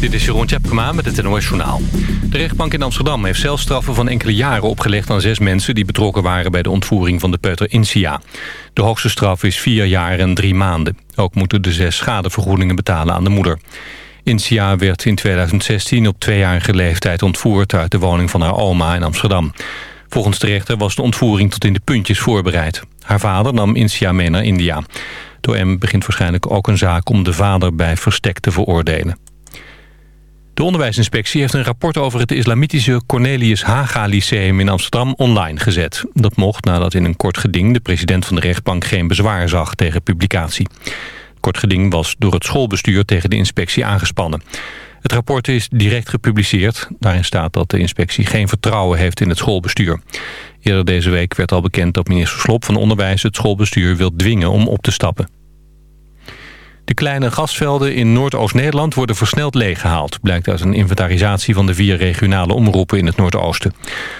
Dit is Jeroen Tjepkema met het NOS Journaal. De rechtbank in Amsterdam heeft zelfstraffen van enkele jaren opgelegd aan zes mensen... die betrokken waren bij de ontvoering van de peuter Insia. De hoogste straf is vier jaar en drie maanden. Ook moeten de zes schadevergoedingen betalen aan de moeder. Insia werd in 2016 op tweejarige leeftijd ontvoerd... uit de woning van haar oma in Amsterdam. Volgens de rechter was de ontvoering tot in de puntjes voorbereid. Haar vader nam Insia mee naar India. Door M begint waarschijnlijk ook een zaak om de vader bij verstek te veroordelen. De onderwijsinspectie heeft een rapport over het islamitische Cornelius Haga Lyceum in Amsterdam online gezet. Dat mocht nadat in een kort geding de president van de rechtbank geen bezwaar zag tegen publicatie. Kort geding was door het schoolbestuur tegen de inspectie aangespannen. Het rapport is direct gepubliceerd. Daarin staat dat de inspectie geen vertrouwen heeft in het schoolbestuur. Eerder deze week werd al bekend dat minister Slop van Onderwijs het schoolbestuur wil dwingen om op te stappen. De kleine gasvelden in Noordoost-Nederland worden versneld leeggehaald... blijkt uit een inventarisatie van de vier regionale omroepen in het Noordoosten.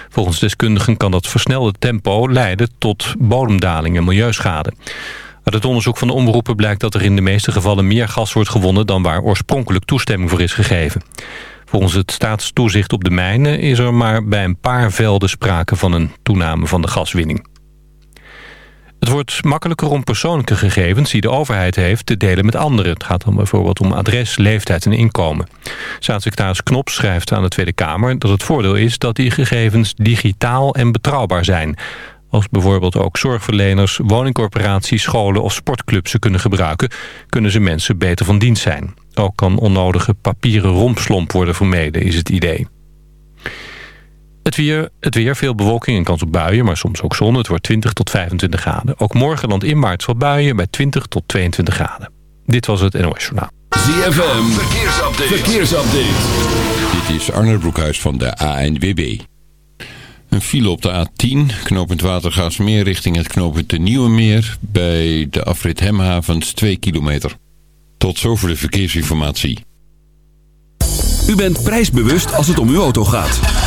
Volgens deskundigen kan dat versnelde tempo leiden tot bodemdaling en milieuschade. Uit het onderzoek van de omroepen blijkt dat er in de meeste gevallen meer gas wordt gewonnen... dan waar oorspronkelijk toestemming voor is gegeven. Volgens het staatstoezicht op de mijnen is er maar bij een paar velden sprake van een toename van de gaswinning. Het wordt makkelijker om persoonlijke gegevens die de overheid heeft te delen met anderen. Het gaat dan bijvoorbeeld om adres, leeftijd en inkomen. Staatssecretaris Knop schrijft aan de Tweede Kamer dat het voordeel is dat die gegevens digitaal en betrouwbaar zijn. Als bijvoorbeeld ook zorgverleners, woningcorporaties, scholen of sportclubs ze kunnen gebruiken, kunnen ze mensen beter van dienst zijn. Ook kan onnodige papieren rompslomp worden vermeden, is het idee. Het weer, het weer, veel bewolking en kans op buien, maar soms ook zon. Het wordt 20 tot 25 graden. Ook morgen land in maart wat buien bij 20 tot 22 graden. Dit was het NOS Journaal. ZFM, verkeersupdate. verkeersupdate. Dit is Arne Broekhuis van de ANWB. Een file op de A10, knooppunt Watergaasmeer richting het knooppunt de Nieuwe Meer... bij de afrit Hemhavens 2 kilometer. Tot zover de verkeersinformatie. U bent prijsbewust als het om uw auto gaat.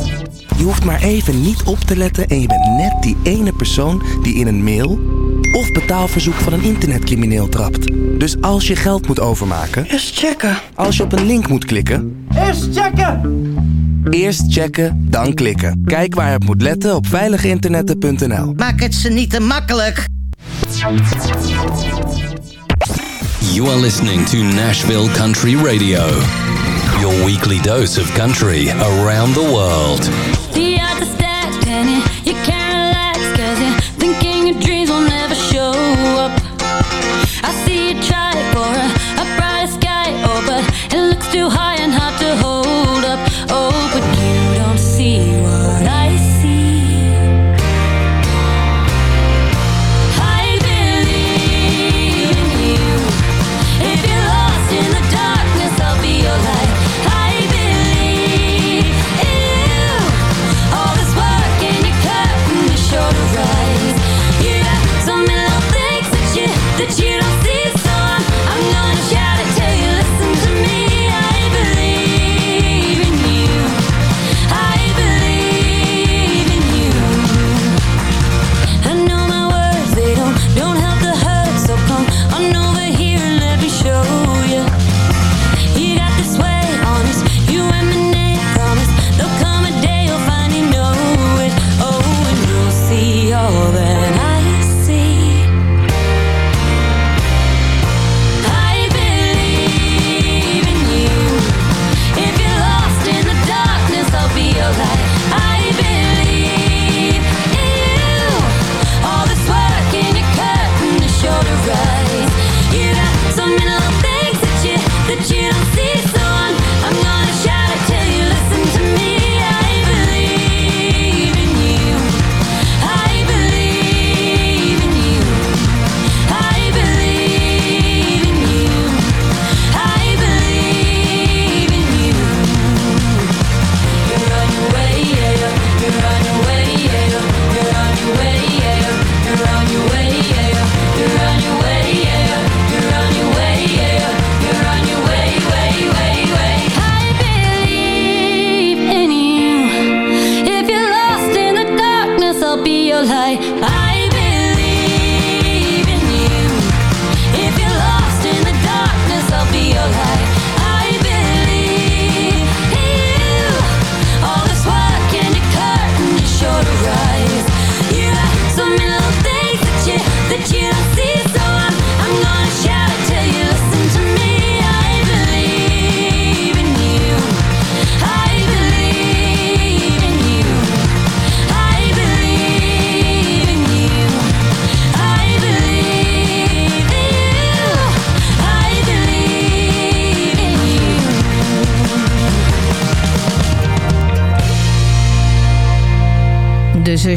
Je hoeft maar even niet op te letten en je bent net die ene persoon die in een mail of betaalverzoek van een internetcrimineel trapt. Dus als je geld moet overmaken, Eerst checken. als je op een link moet klikken, Eerst checken! eerst checken, dan klikken. Kijk waar je op moet letten op veiliginternetten.nl. Maak het ze niet te makkelijk. You are listening to Nashville Country Radio. Your weekly dose of country around the world. Too high and hard to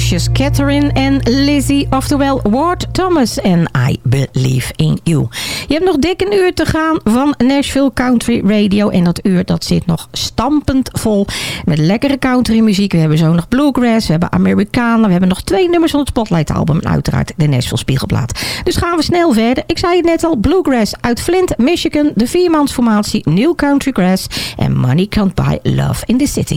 zusjes Catherine en Lizzie, oftewel Ward Thomas en I Believe in You. Je hebt nog dik een uur te gaan van Nashville Country Radio en dat uur dat zit nog stampend vol met lekkere country muziek. We hebben zo nog bluegrass, we hebben Amerikanen, we hebben nog twee nummers van het Spotlight album en uiteraard de Nashville Spiegelplaat. Dus gaan we snel verder. Ik zei het net al, bluegrass uit Flint, Michigan, de viermansformatie New Country Grass en Money Can't Buy Love in the City.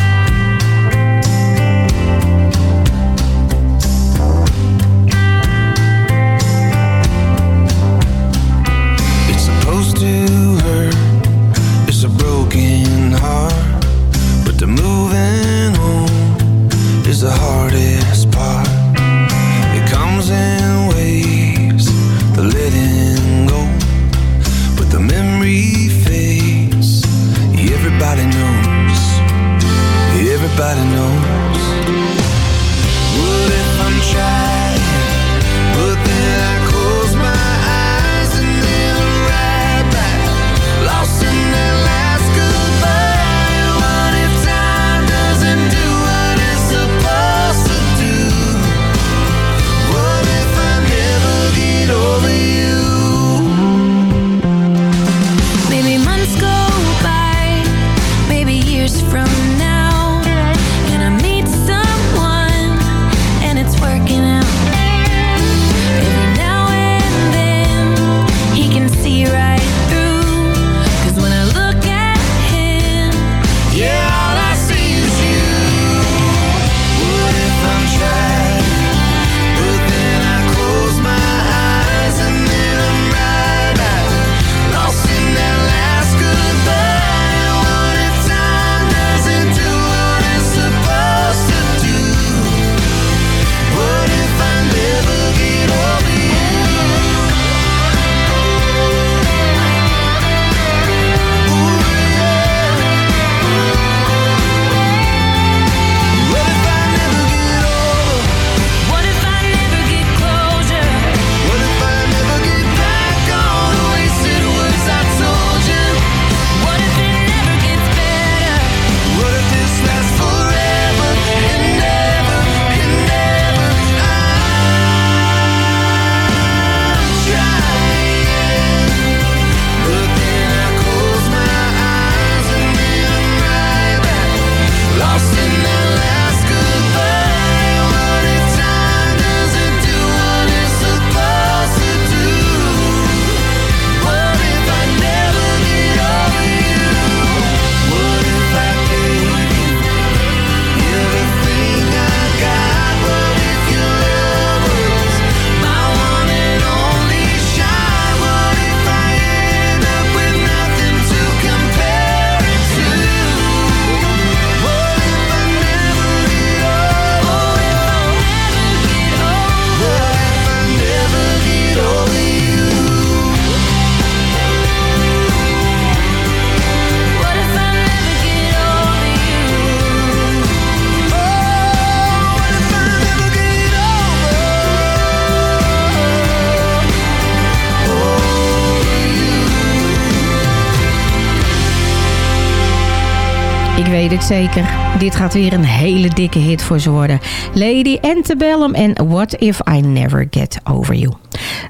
weet het zeker. Dit gaat weer een hele dikke hit voor ze worden. Lady Antebellum en What If I Never Get Over You.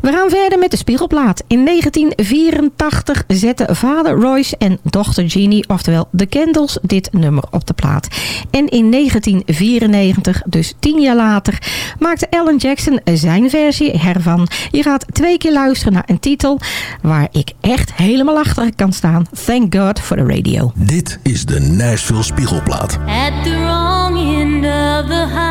We gaan verder met de spiegelplaat. In 1984 zetten vader Royce en dochter Jeannie, oftewel de Candles, dit nummer op de plaat. En in 1994, dus tien jaar later, maakte Alan Jackson zijn versie ervan. Je gaat twee keer luisteren naar een titel waar ik echt helemaal achter kan staan. Thank God for the radio. Dit is de Nashville Spiegelplaat. At the wrong end of the highway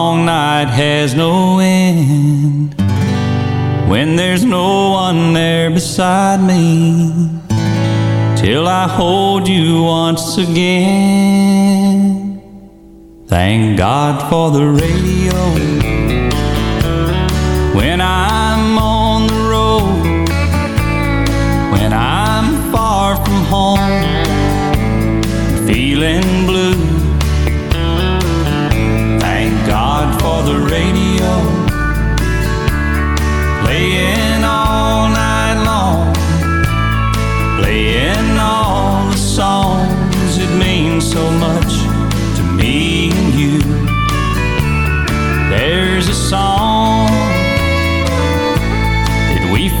long night has no end. When there's no one there beside me till I hold you once again. Thank God for the radio. When I'm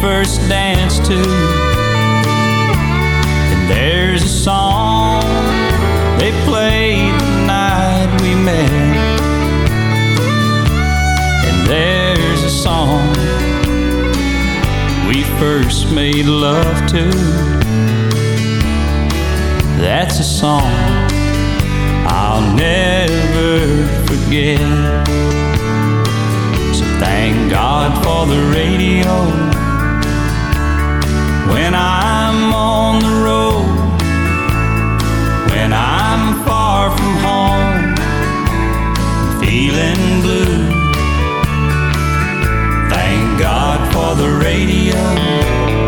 first danced to, and there's a song they played the night we met. And there's a song we first made love to. That's a song I'll never forget. So thank God for the radio when I'm on the road, when I'm far from home, feeling blue. Thank God for the radio.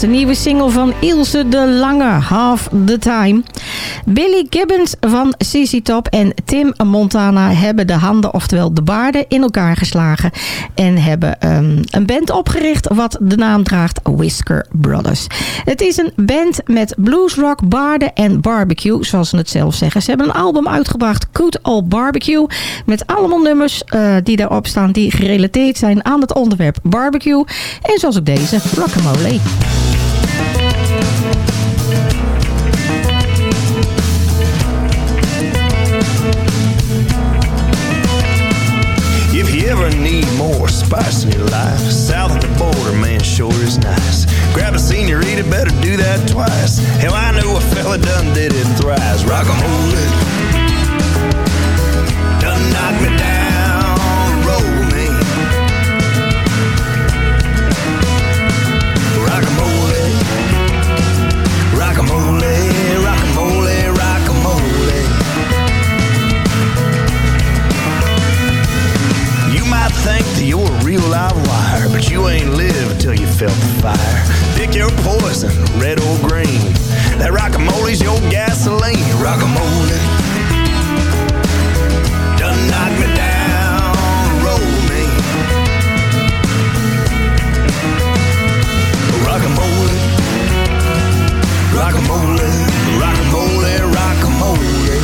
de nieuwe single van Ilse de Lange, Half the Time. Billy Gibbons van CC Top en Tim Montana hebben de handen, oftewel de baarden, in elkaar geslagen. En hebben ehm, een band opgericht wat de naam draagt Whisker Brothers. Het is een band met bluesrock, baarden en barbecue, zoals ze het zelf zeggen. Ze hebben een album uitgebracht, Good Old Barbecue, met allemaal nummers eh, die daarop staan die gerelateerd zijn aan het onderwerp barbecue. En zoals ook deze, Guacamole. varsity life. South of the border, man, sure is nice. Grab a senorita, better do that twice. Hell, I knew a fella done did it thrice. Rock and roll it. Done knock me down. Ain't lived till you felt the fire. Pick your poison, red or green. That rockamole's your gasoline. Rockamole done knock me down, roll me. Rockamole, rockamole, rockamole, rockamole.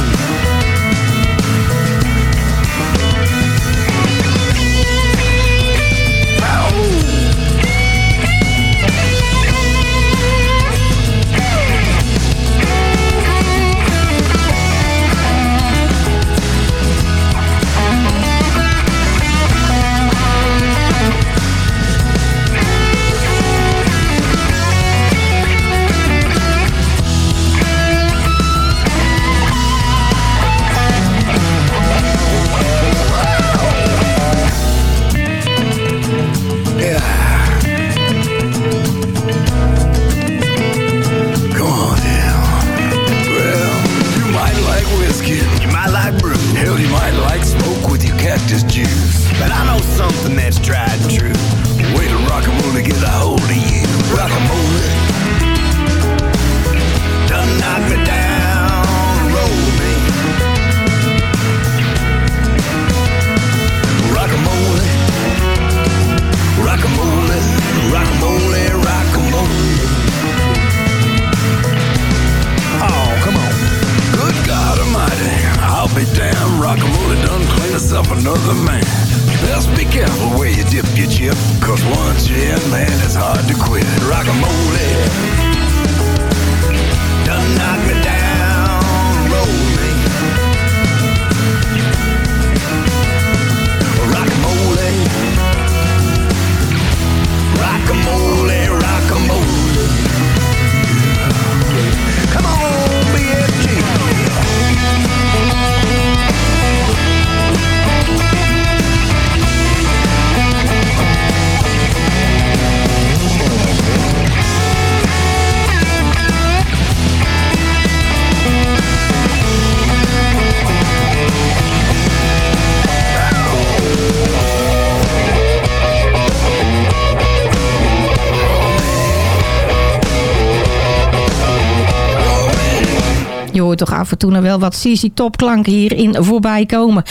Af en toe nog wel wat CC Top-klanken hierin voorbij komen.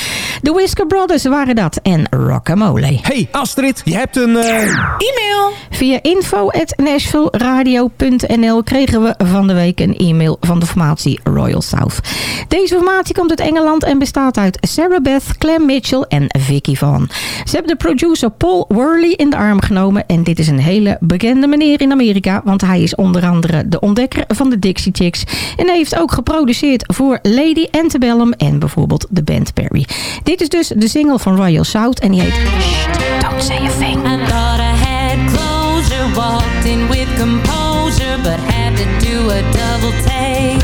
De Whisker Brothers waren dat en Rockamole. Hey Astrid, je hebt een... eh, E-mail. Via info.nashvilleradio.nl kregen we van de week een e-mail van de formatie Royal South. Deze formatie komt uit Engeland en bestaat uit Sarah Beth, Clem Mitchell en Vicky Van. Ze hebben de producer Paul Worley in de arm genomen en dit is een hele bekende meneer in Amerika, want hij is onder andere de ontdekker van de Dixie Chicks en heeft ook geproduceerd voor Lady Antebellum en bijvoorbeeld de band Perry. Dit is dus de single van Royal South en die heet Shh, Don't Say a Thing. I thought I had closure, walked in with composure, but had to do a double take.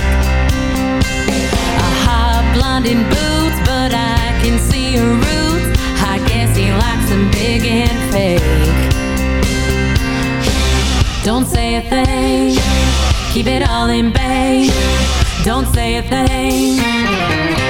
A hot blonde in boots, but I can see. I guess he likes them big and fake. Don't say a thing, keep it all in bay. Don't say a thing.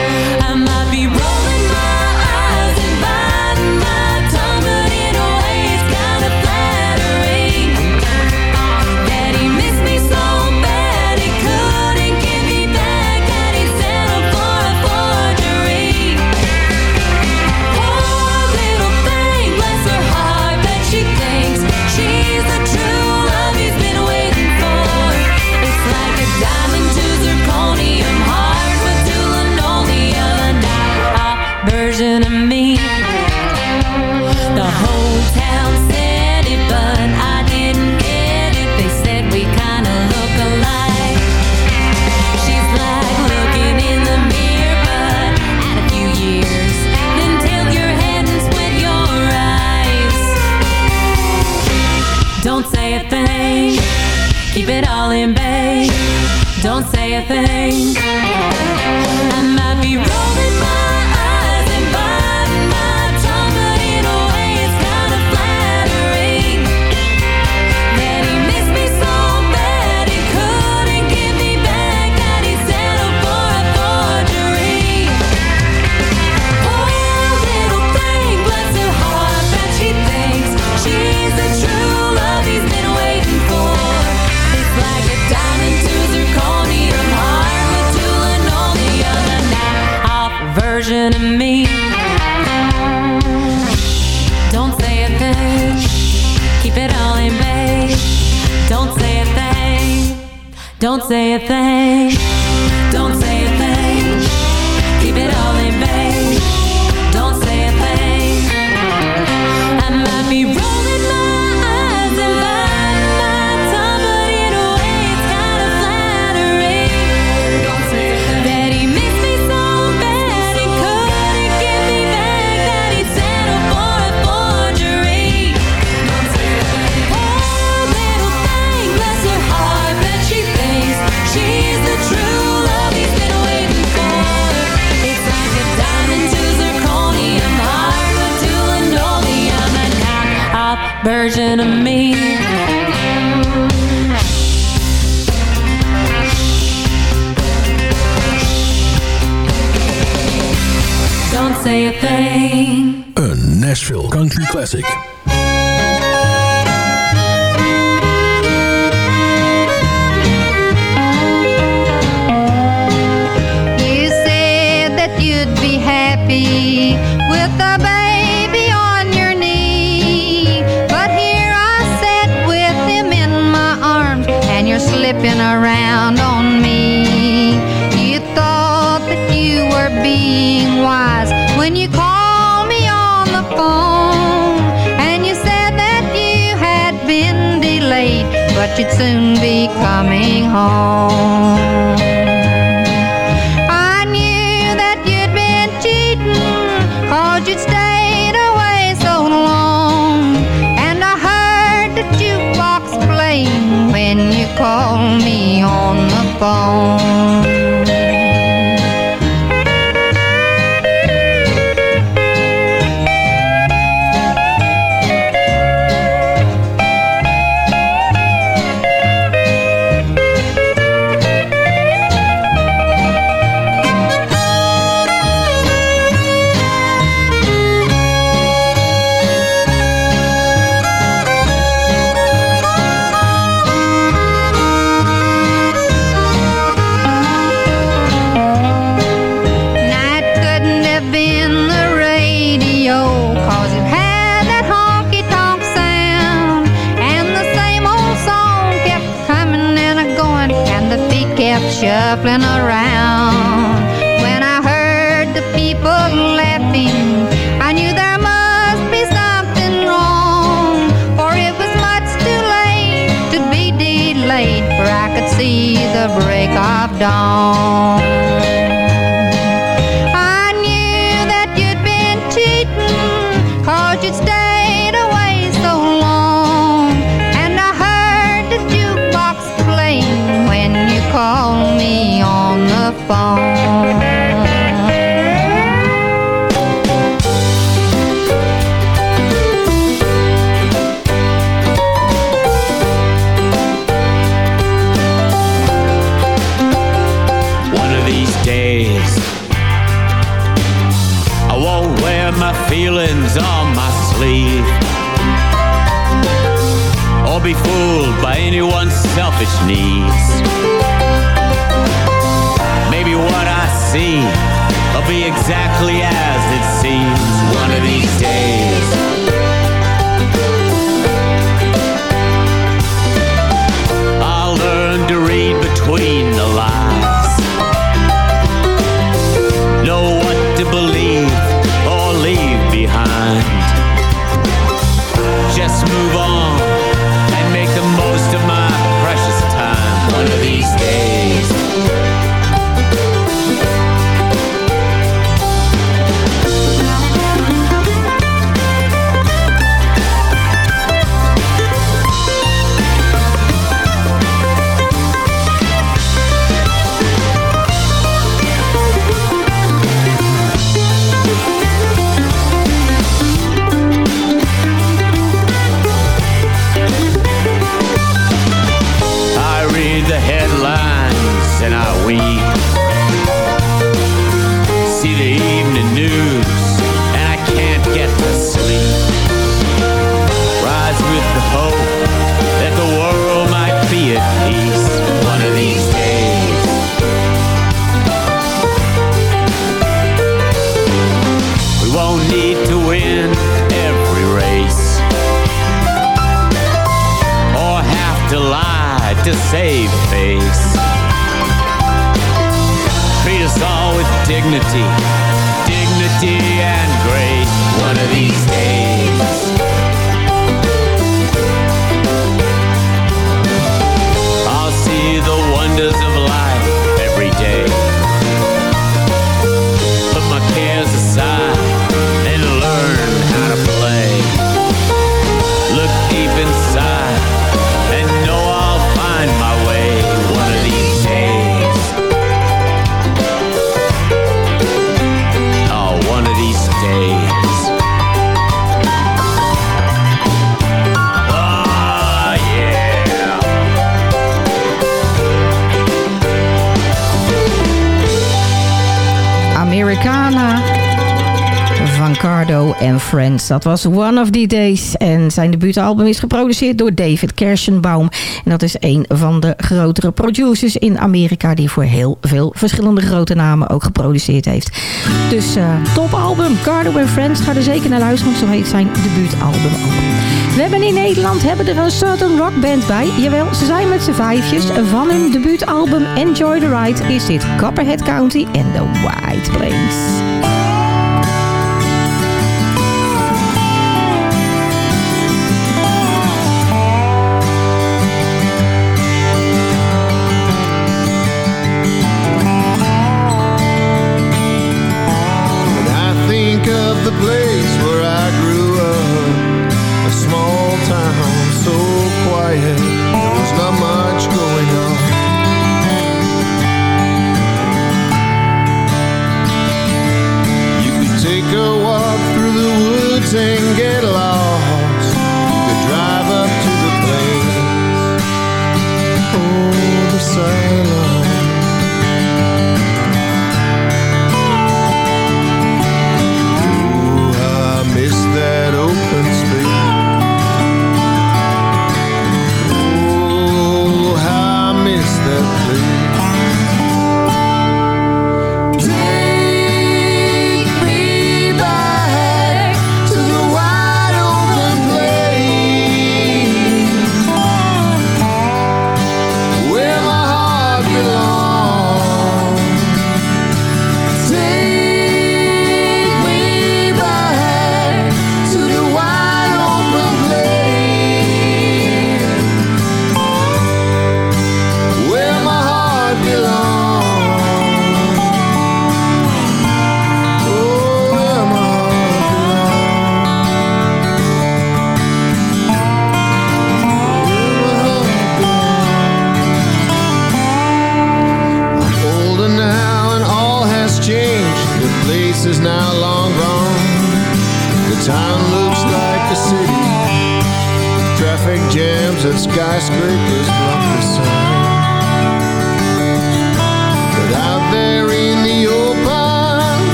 van Cardo Friends. Dat was One of the Days. En zijn debuutalbum is geproduceerd door David Kersenbaum. En dat is een van de grotere producers in Amerika... die voor heel veel verschillende grote namen ook geproduceerd heeft. Dus uh, topalbum, Cardo en Friends. Ga er zeker naar luisteren, want zo heet zijn debuutalbum. We hebben in Nederland hebben er een Southern Rock Band bij. Jawel, ze zijn met z'n vijfjes. Van hun debuutalbum Enjoy the Ride is dit Copperhead County en The White Plains.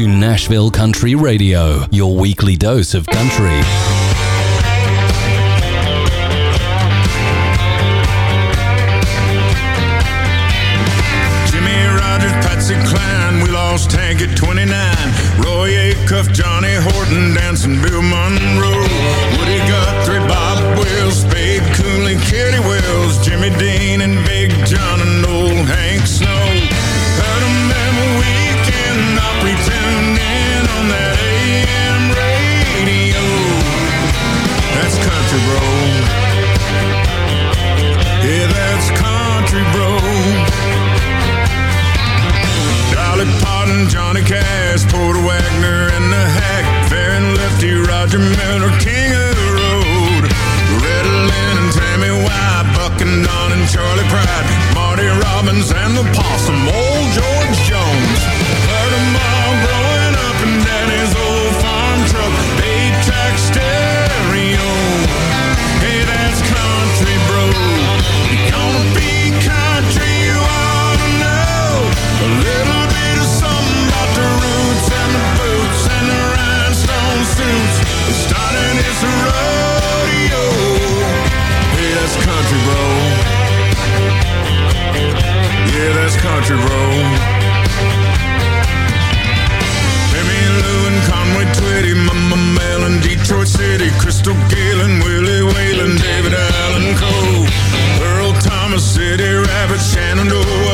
To Nashville Country Radio, your weekly dose of country. Jimmy Rogers, Patsy Cline, we lost Hank at 29. Roy Acuff, Johnny Horton, dancing Bill Monroe. Woody Guthrie, Bob Wills, Spade Cooley, Kitty Wells, Jimmy Dean, and Big John, and old Hank Snow. Charlie Pride, Marty Robbins and the Possum, old George Jones. That's country, bro. Jimmy Lou and Conway Twitty, Mama Mel and Detroit City, Crystal Galen, Willie Whalen, David Allen Cole, Earl Thomas, City Rabbit, Shenandoah,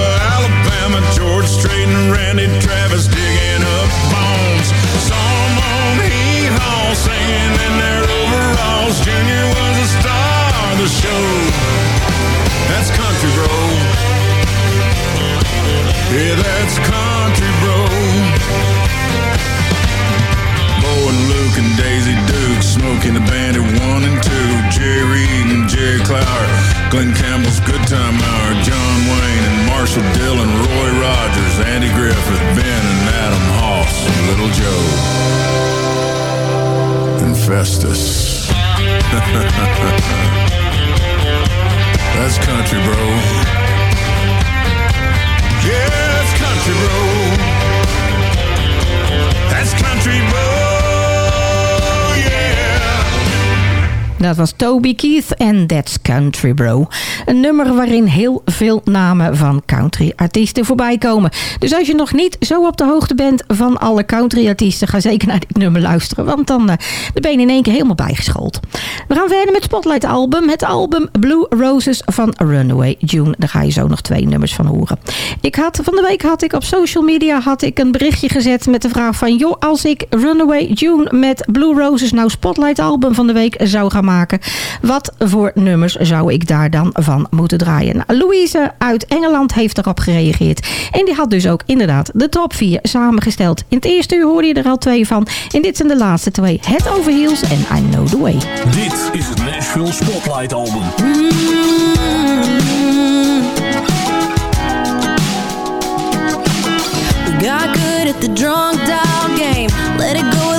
was Toby Keith en That's Country Bro. Een nummer waarin heel veel namen van country artiesten voorbij komen. Dus als je nog niet zo op de hoogte bent van alle country artiesten... ga zeker naar dit nummer luisteren, want dan, dan ben je in één keer helemaal bijgeschoold. We gaan verder met Spotlight album. Het album Blue Roses van Runaway June. Daar ga je zo nog twee nummers van horen. Ik had, van de week had ik op social media had ik een berichtje gezet met de vraag van... joh, als ik Runaway June met Blue Roses nou Spotlight album van de week zou gaan maken... wat voor nummers zou ik daar dan van moeten draaien? Nou, Louise uit Engeland heeft erop gereageerd. En die had dus ook inderdaad de top 4 samengesteld. In het eerste uur hoorde je er al twee van. En dit zijn de laatste twee. Head Over Heels en I Know The Way. Dit is het Nashville Spotlight Album. Got good at the drunk dial game. Let it go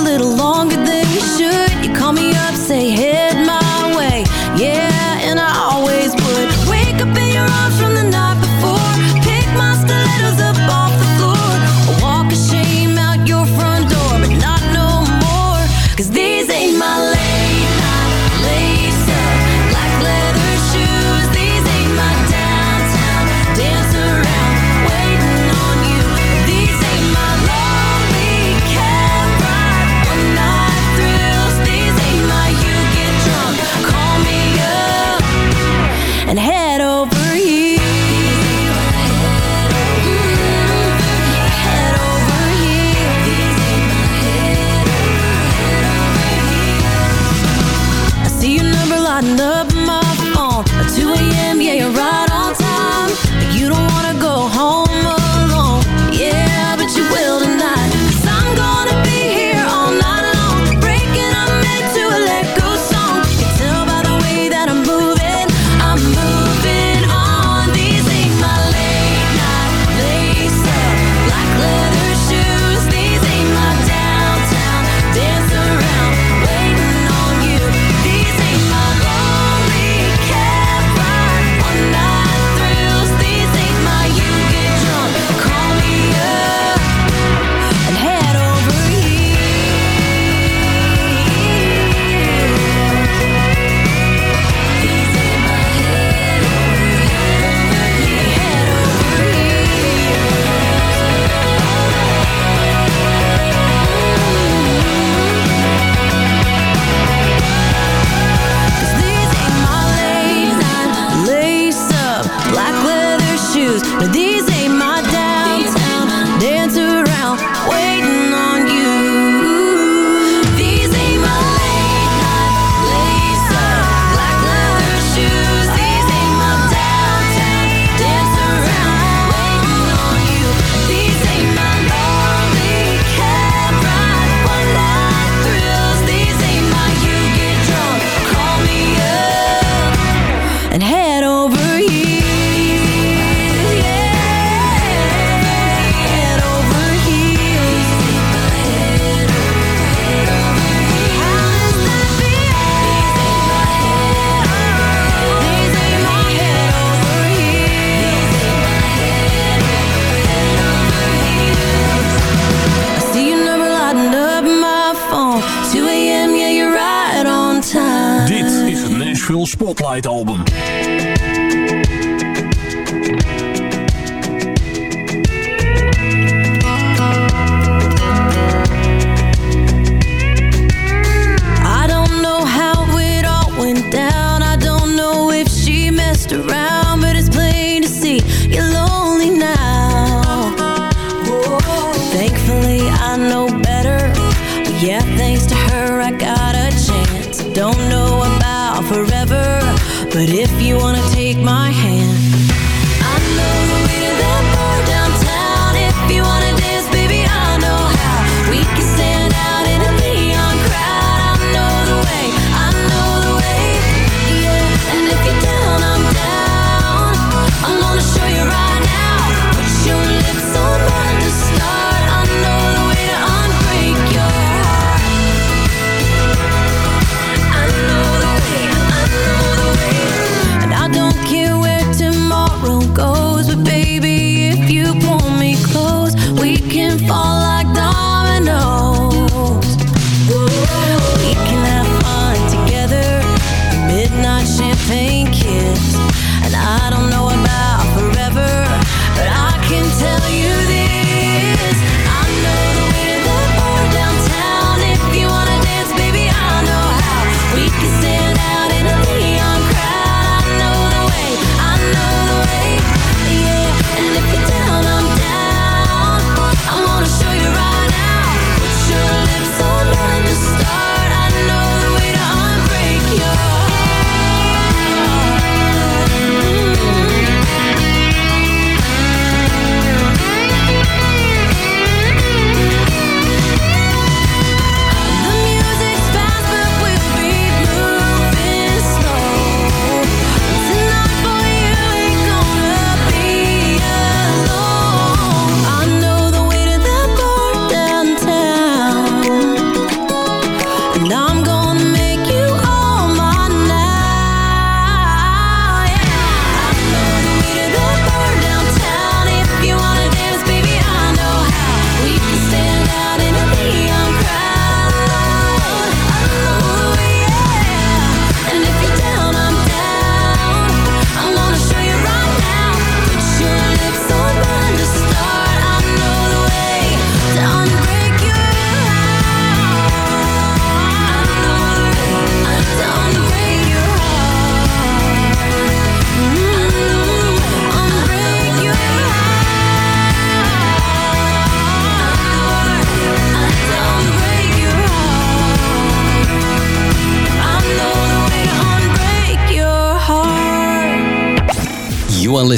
But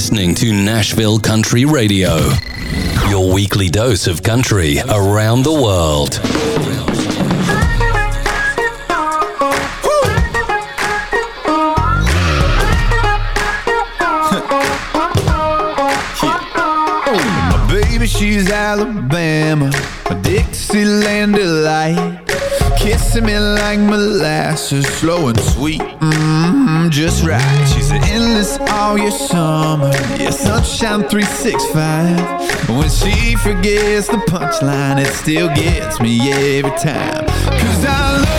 listening to Nashville Country Radio, your weekly dose of country around the world. My baby, she's Alabama, a Dixieland delight. Kissing me like molasses, slow and sweet, mmm, just right. She's endless all your summer, yeah, sunshine 365. When she forgets the punchline, it still gets me every time. Cause I love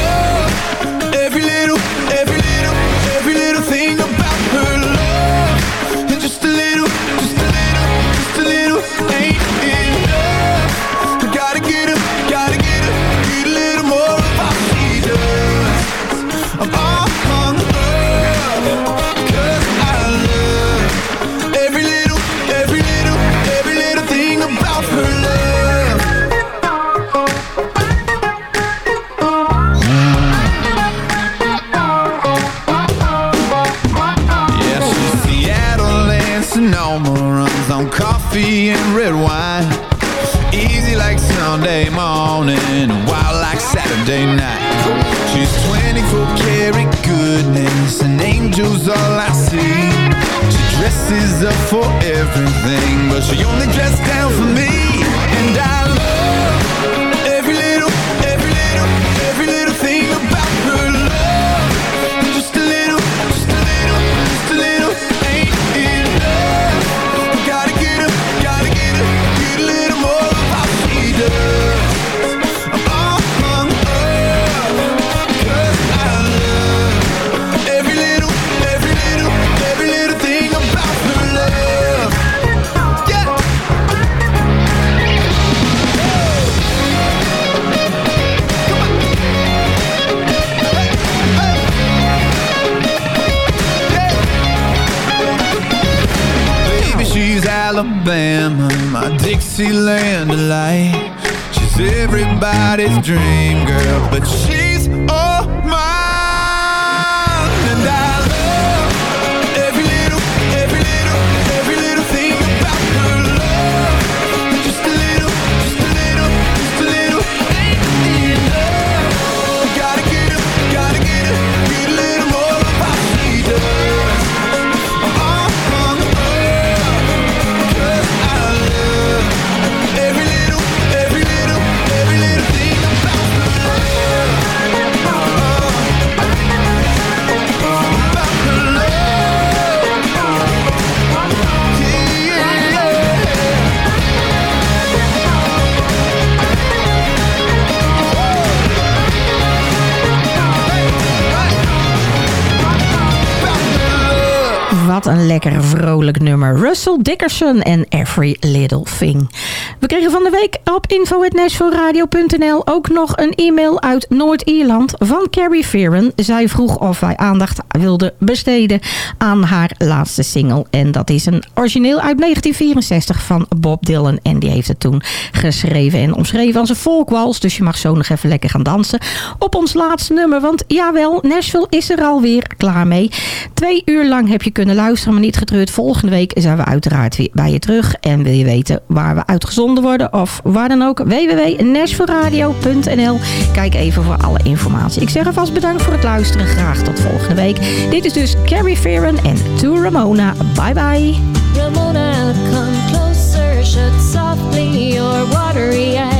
Russell Dickerson en Every Little Thing. We kregen van de week op info.nashvilleradio.nl ook nog een e-mail uit Noord-Ierland van Carrie Fearon. Zij vroeg of wij aandacht wilden besteden aan haar laatste single. En dat is een origineel uit 1964 van Bob Dylan. En die heeft het toen geschreven en omschreven als een folkwals. Dus je mag zo nog even lekker gaan dansen op ons laatste nummer. Want jawel, Nashville is er alweer klaar mee. Twee uur lang heb je kunnen luisteren, maar niet getreurd. Volgende week zijn we uiteraard weer bij je terug. En wil je weten waar we uitgezonden worden of waar dan ook, www.nashvilleradio.nl Kijk even voor alle informatie. Ik zeg alvast bedankt voor het luisteren. Graag tot volgende week. Dit is dus Carrie Fearon en To Ramona. Bye bye. Ramona, come closer, softly watery.